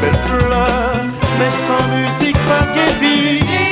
belle fleur, mais sans musique pas guérie.